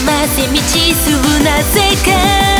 ませ道す数なぜか